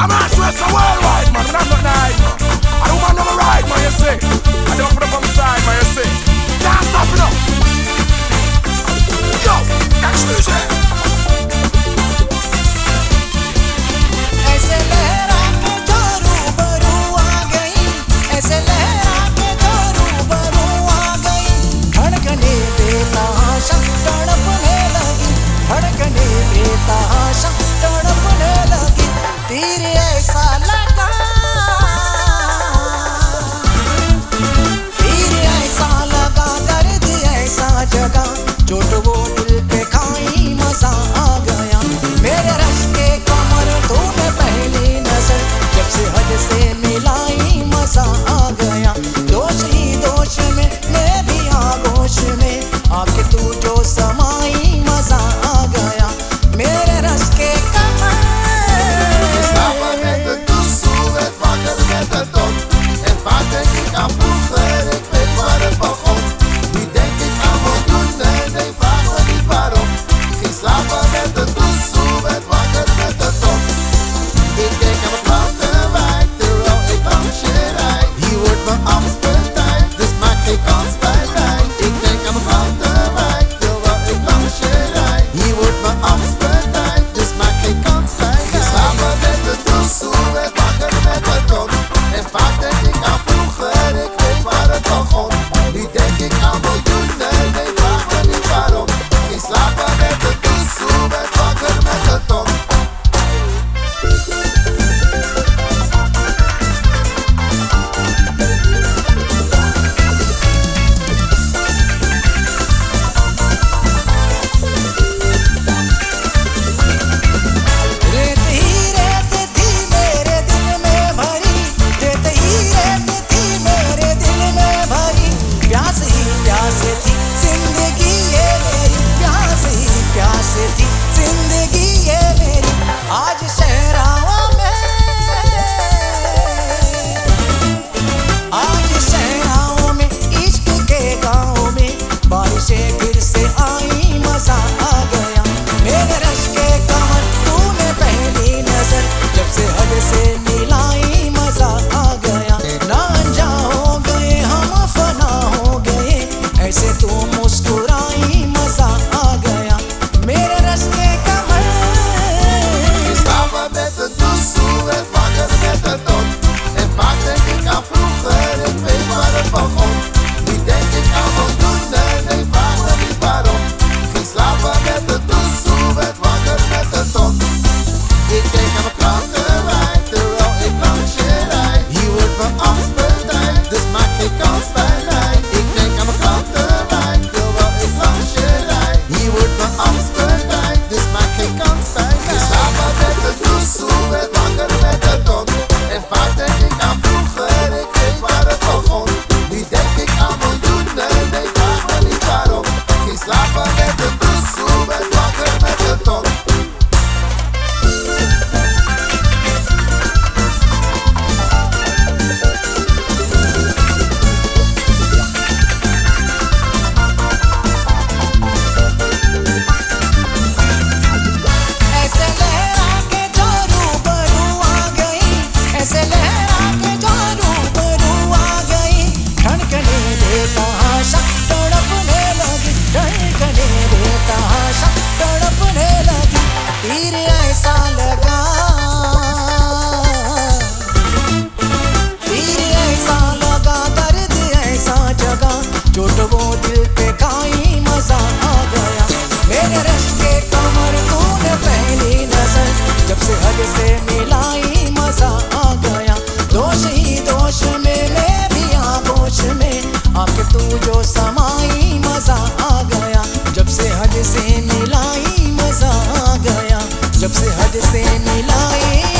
I'm not sure it's a worldwide man, I'm not nice. I don't want no ride, man, you see. I don't put up on the side, man, you see. Can't stop it up. oscuro. ऐसा लगा। तीर ऐसा लगा मज़ा आ गया। मेरे rush के कमर तूने पहली नज़र, जब से हद से मिलाई मज़ा आ गया। दोष ही दोष में, मैं भी आगोश में। आके तू जो सा जब से हद से मिलाए।